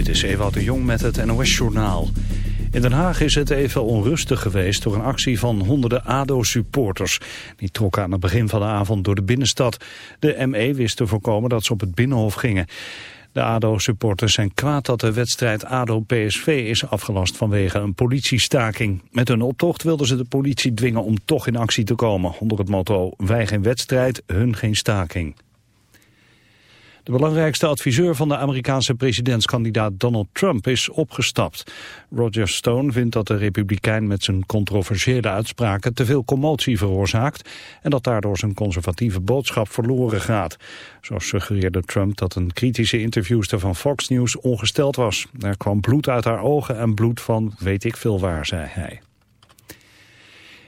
Dit is Ewout de Jong met het NOS-journaal. In Den Haag is het even onrustig geweest door een actie van honderden ADO-supporters. Die trokken aan het begin van de avond door de binnenstad. De ME wist te voorkomen dat ze op het Binnenhof gingen. De ADO-supporters zijn kwaad dat de wedstrijd ADO-PSV is afgelast vanwege een politiestaking. Met hun optocht wilden ze de politie dwingen om toch in actie te komen. Onder het motto wij geen wedstrijd, hun geen staking. De belangrijkste adviseur van de Amerikaanse presidentskandidaat Donald Trump is opgestapt. Roger Stone vindt dat de republikein met zijn controversiële uitspraken te veel commotie veroorzaakt en dat daardoor zijn conservatieve boodschap verloren gaat. Zo suggereerde Trump dat een kritische interviewster van Fox News ongesteld was. Er kwam bloed uit haar ogen en bloed van weet ik veel waar, zei hij.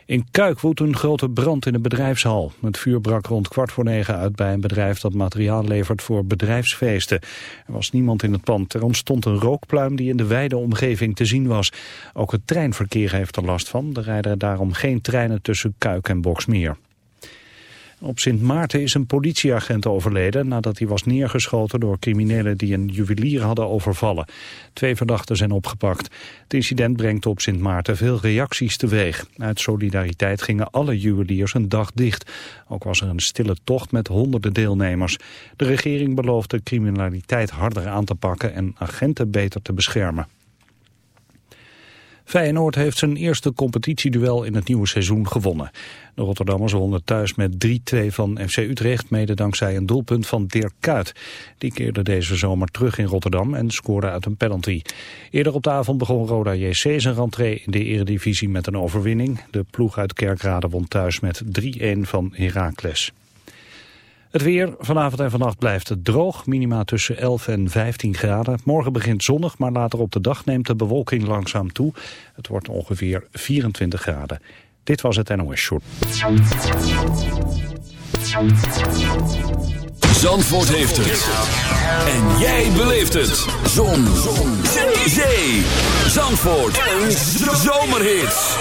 In Kuik woedt een grote brand in een bedrijfshal. Het vuur brak rond kwart voor negen uit bij een bedrijf dat materiaal levert voor bedrijfsfeesten. Er was niemand in het pand. Er ontstond een rookpluim die in de wijde omgeving te zien was. Ook het treinverkeer heeft er last van. Er rijden daarom geen treinen tussen Kuik en Boksmeer. Op Sint Maarten is een politieagent overleden nadat hij was neergeschoten door criminelen die een juwelier hadden overvallen. Twee verdachten zijn opgepakt. Het incident brengt op Sint Maarten veel reacties teweeg. Uit solidariteit gingen alle juweliers een dag dicht. Ook was er een stille tocht met honderden deelnemers. De regering belooft de criminaliteit harder aan te pakken en agenten beter te beschermen. Feyenoord heeft zijn eerste competitieduel in het nieuwe seizoen gewonnen. De Rotterdammers wonnen thuis met 3-2 van FC Utrecht... mede dankzij een doelpunt van Dirk Kuyt. Die keerde deze zomer terug in Rotterdam en scoorde uit een penalty. Eerder op de avond begon Roda JC zijn rentree in de eredivisie met een overwinning. De ploeg uit Kerkrade won thuis met 3-1 van Heracles. Het weer, vanavond en vannacht blijft het droog. Minima tussen 11 en 15 graden. Morgen begint zonnig, maar later op de dag neemt de bewolking langzaam toe. Het wordt ongeveer 24 graden. Dit was het NOS Short. Zandvoort heeft het. En jij beleeft het. Zon. Zon. Zee. Zandvoort. Een zomerhit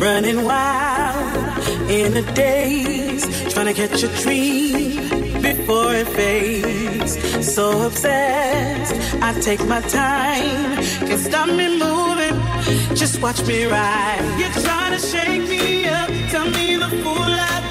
Running wild in the days, trying to catch a dream before it fades. So obsessed, I take my time, can't stop me moving. Just watch me ride. You're trying to shake me up, tell me the fool I've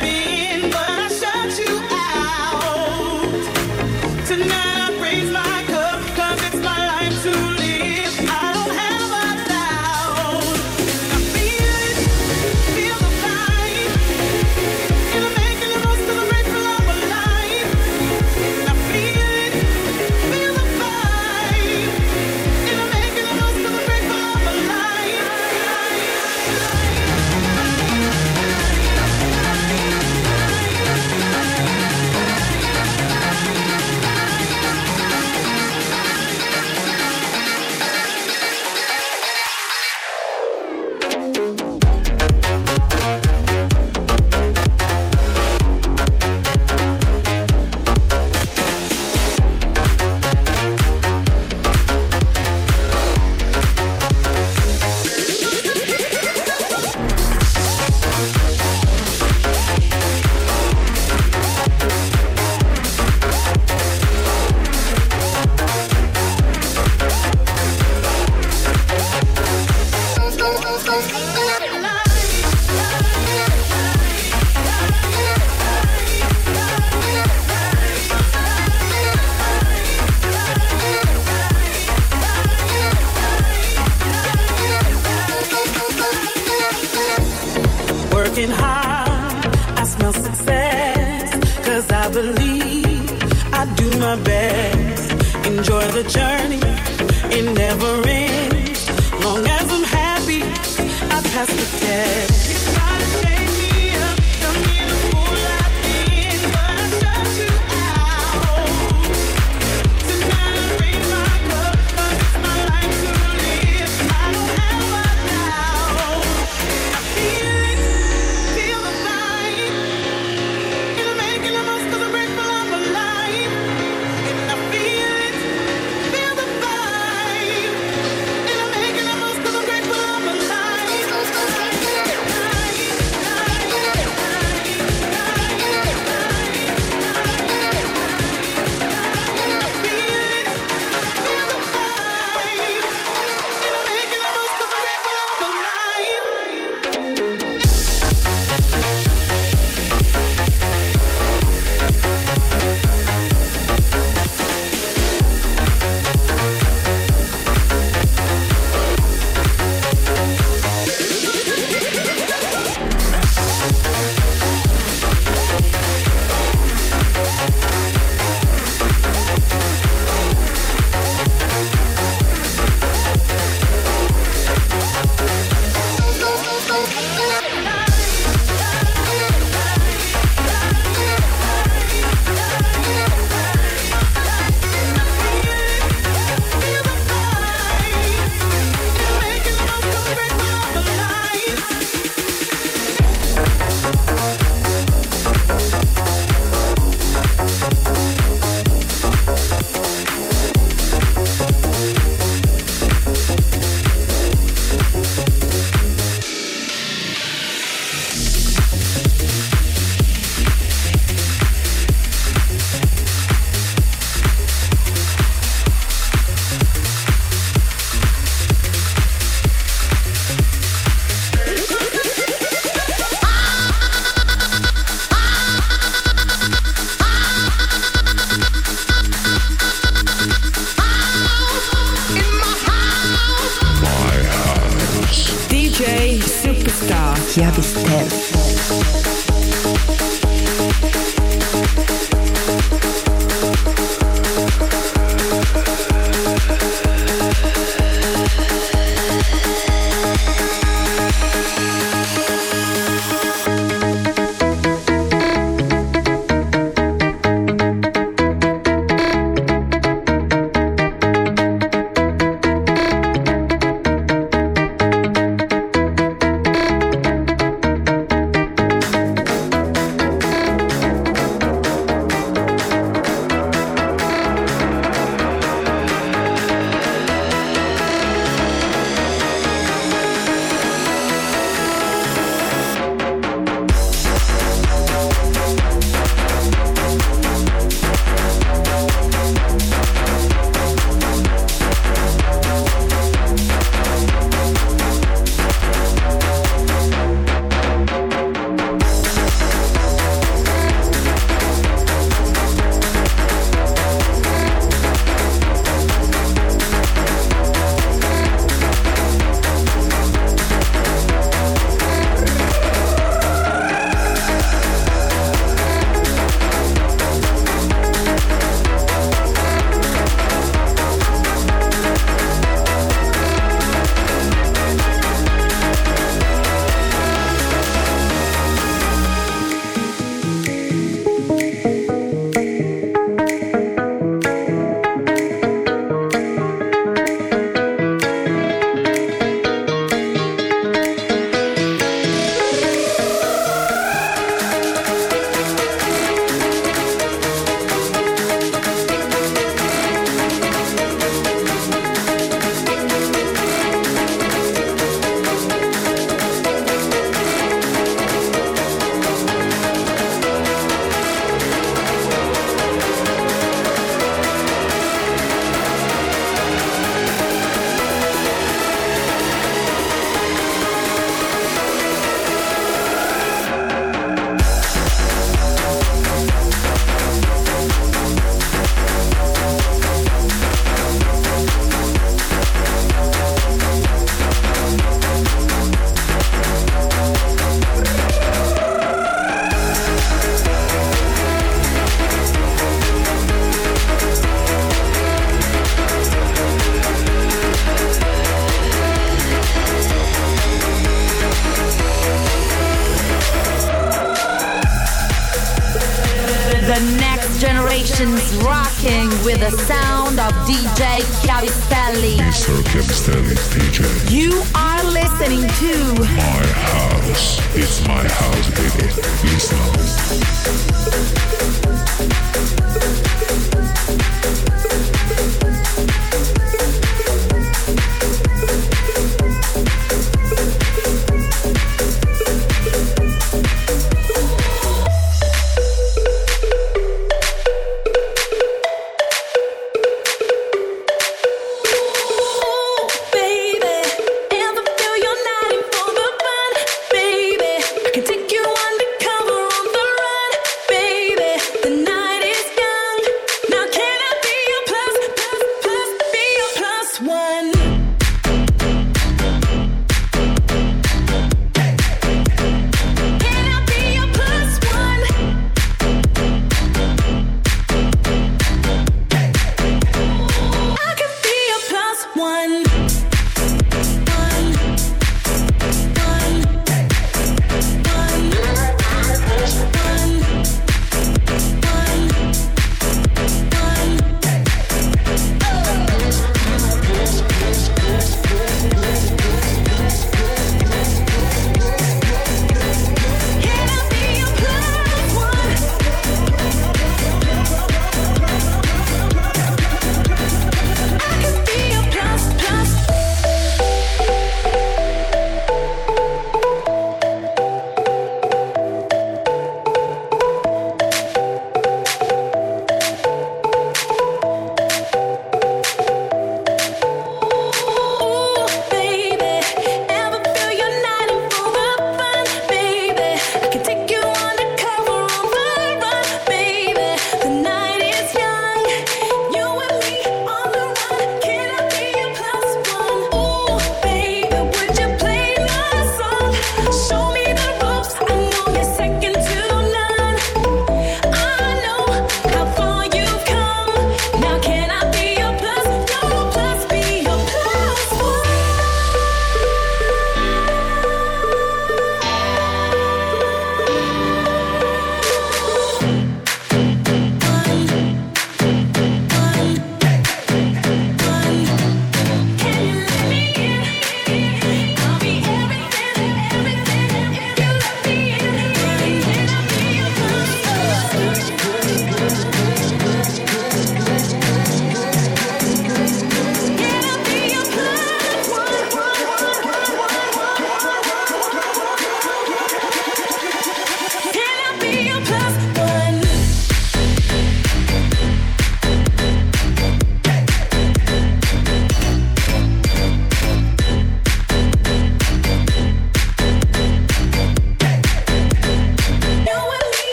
Chiavi Stealth.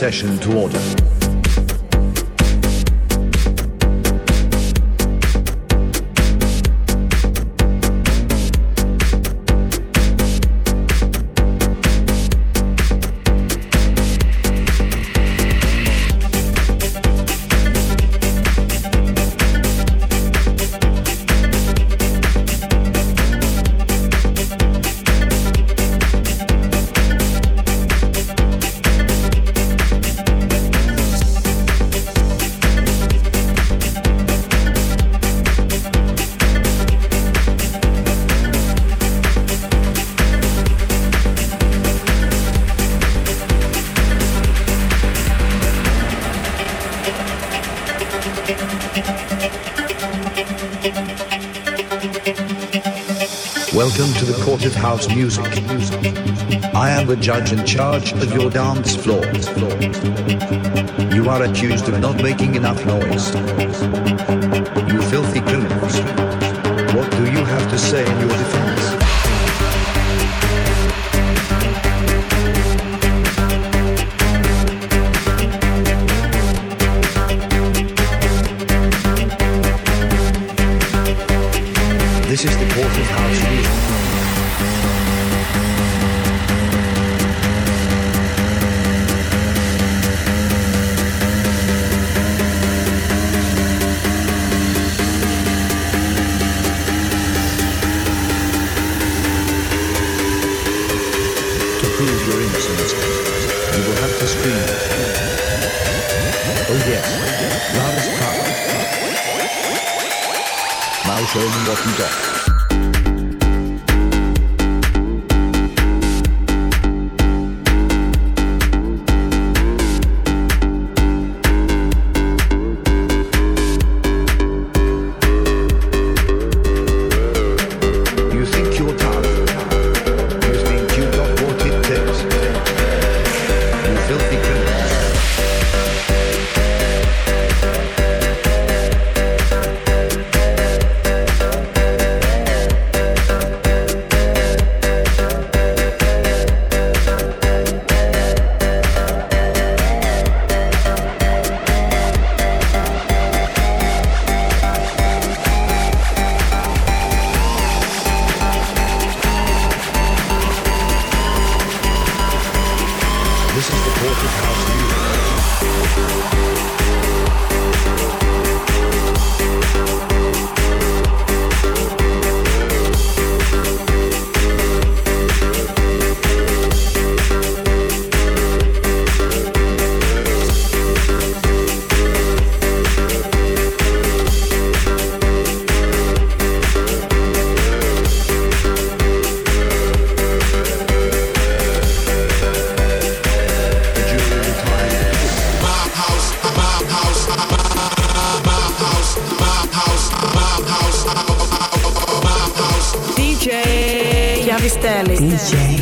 Session to order. House Music. I am the judge in charge of your dance floor. You are accused of not making enough noise. You filthy criminals. What do you have to say in your defense? Stanley. DJ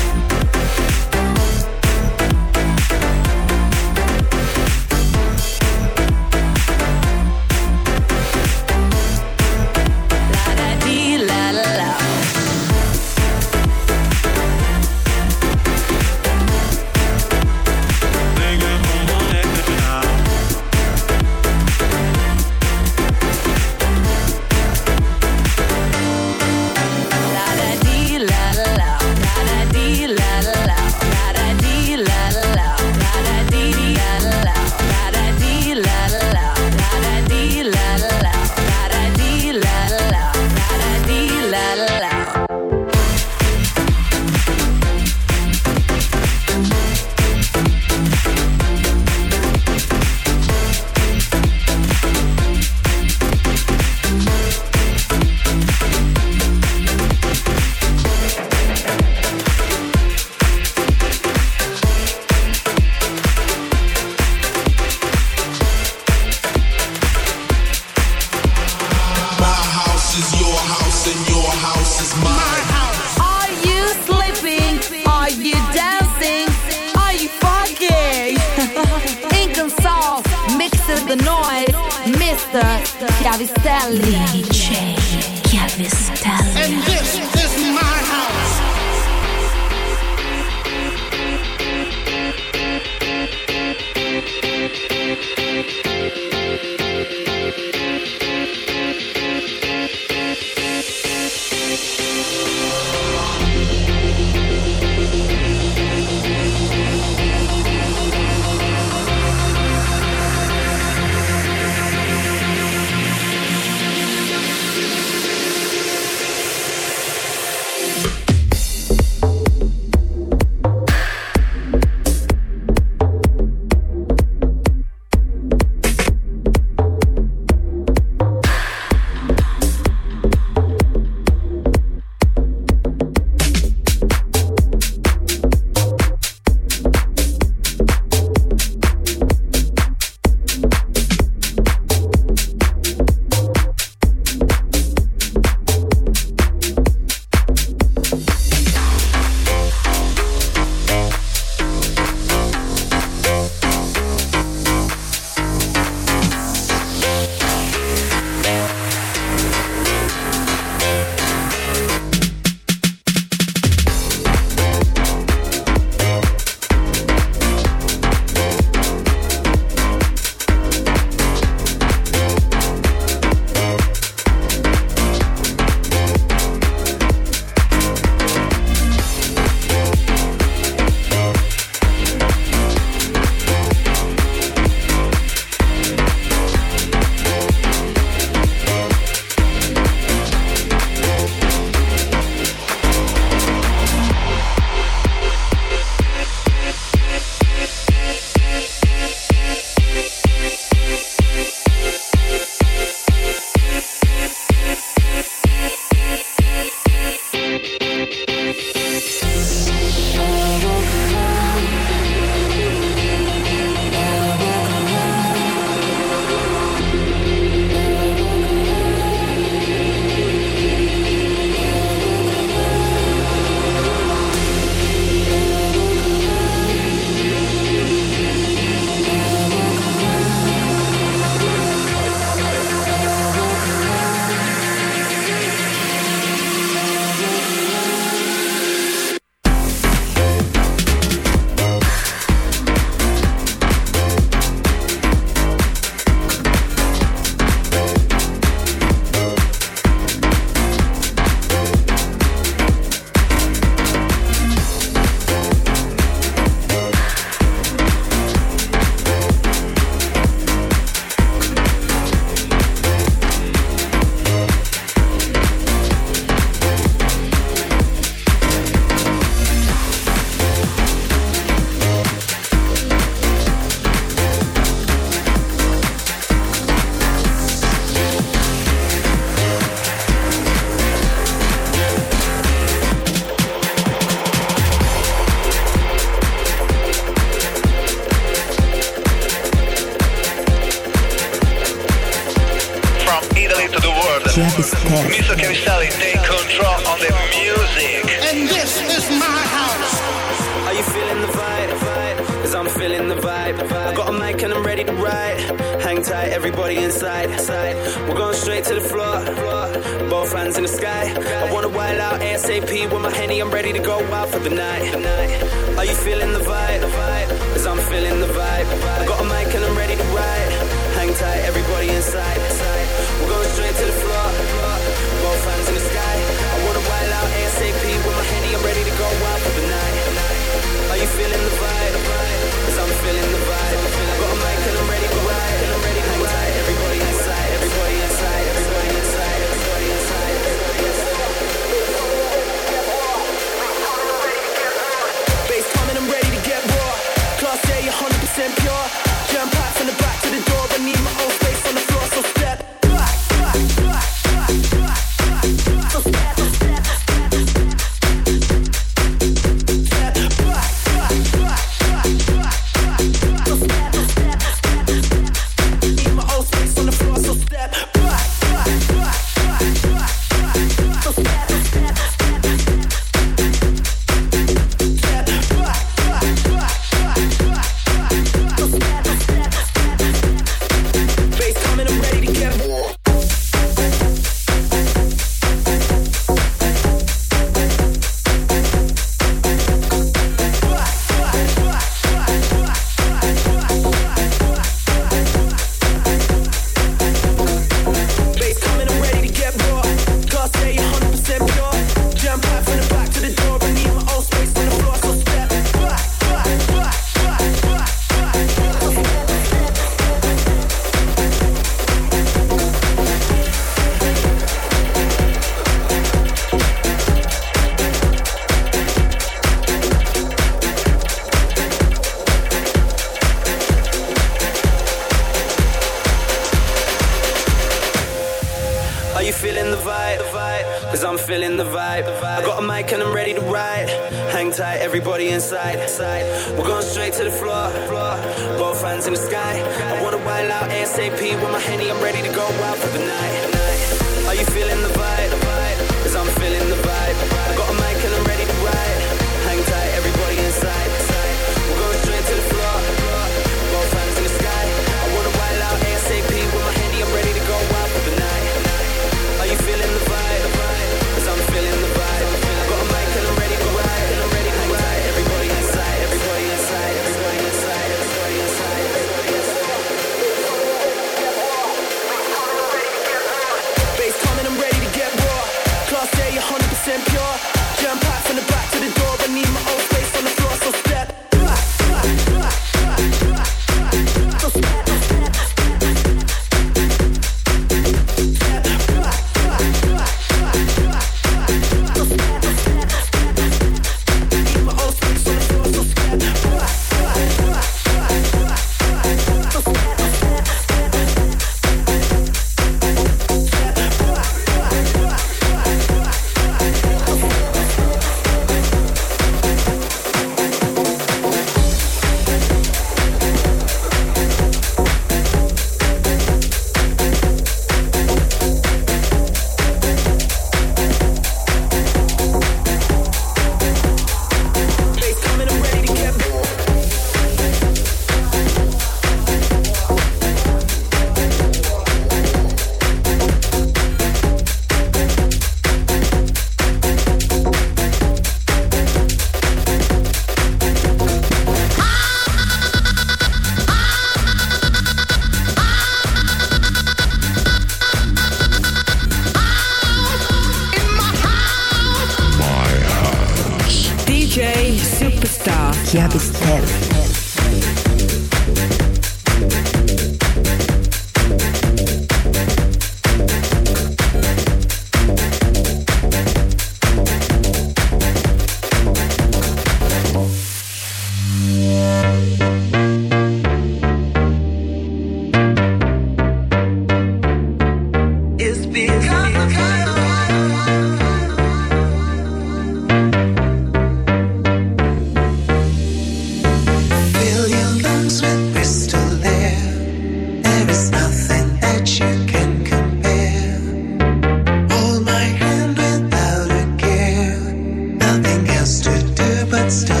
stop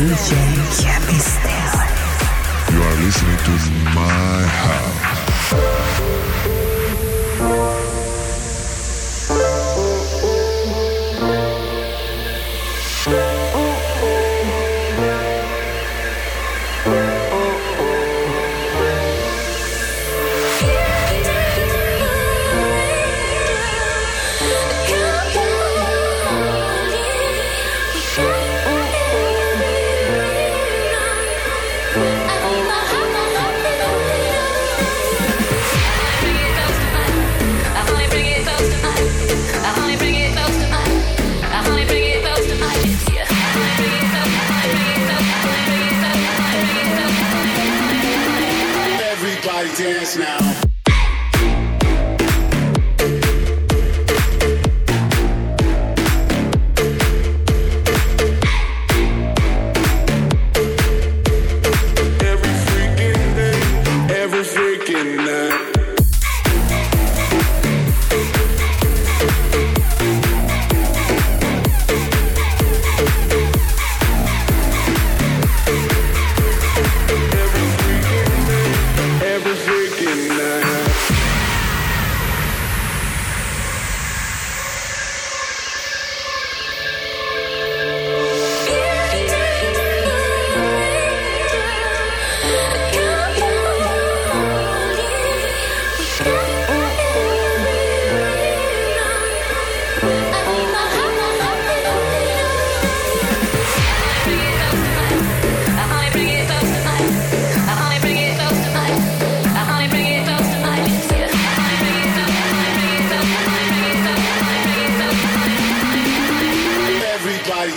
DJ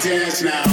dance now.